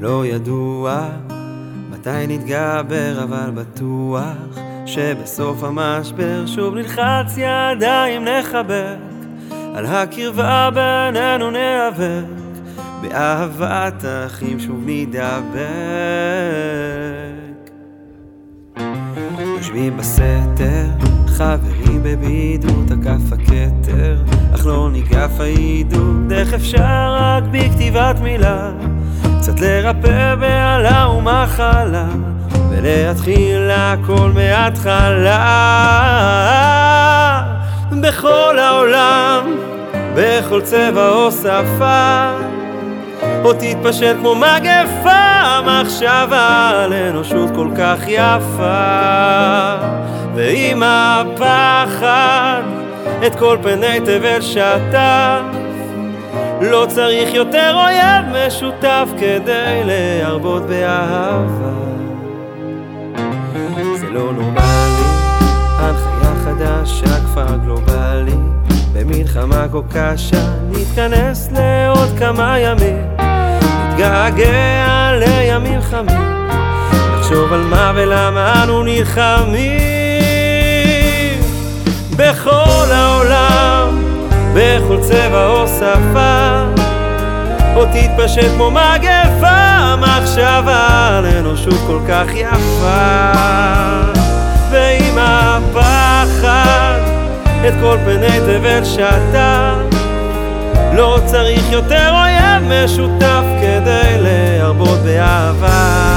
לא ידוע מתי נתגבר, אבל בטוח שבסוף המשבר שוב נלחץ ידיים נחבק על הקרבה בינינו ניאבק באהבת אחים שוב נדבק יושבים בסתר, חברים בבידוד, תקף הכתר אך לא ניגף העידוד, איך אפשר רק בכתיבת מילה קצת לרפא בעלה ומחלה ולהתחיל הכל מההתחלה. בכל העולם, בכל צבע או שפה או תתפשט כמו מגפה מחשבה על אנושות כל כך יפה. ועם הפחד את כל פני תבל שטף לא צריך יותר אויב משותף כדי להרבות באהבה. זה לא נורמלי, הנחיה חדשה, כפר גלובלי. במלחמה כה קשה, נתכנס לעוד כמה ימים. נתגעגע לימים חמים. נחשוב על מה ולמה אנו נלחמים. בכל העולם בכל צבע או שפה. או תתפשט כמו מגפה מחשבה על אנושות כל כך יפה. ועם הפחד את כל פני תבל שתה לא צריך יותר אויב משותף כדי להרבות באהבה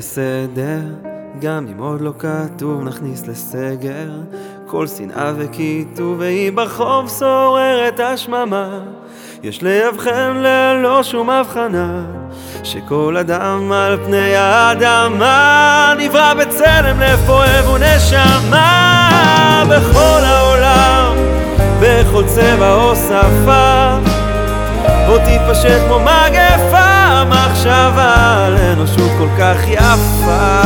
בסדר, גם אם עוד לא כתוב נכניס לסגר. כל שנאה וקיטוב והיא ברחוב שוררת השממה. יש לאבחן ללא שום הבחנה שכל אדם על פני האדמה נברא בצלם לב פועב ונשמה. בכל העולם, בכל צבע או שפה או תתפשט כמו מגפה מחשבה על אנושות כל כך יפה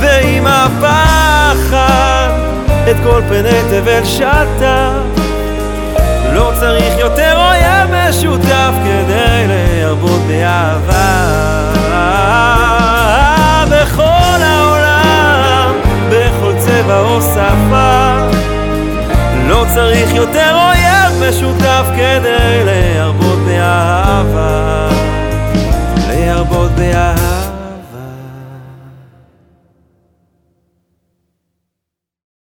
ועם הפחד את כל פני תבל שטה. לא צריך יותר אויב משותף כדי להרבות באהבה. בכל העולם, בכל צבע או שפה. לא צריך יותר אויב משותף כדי להרבות באהבה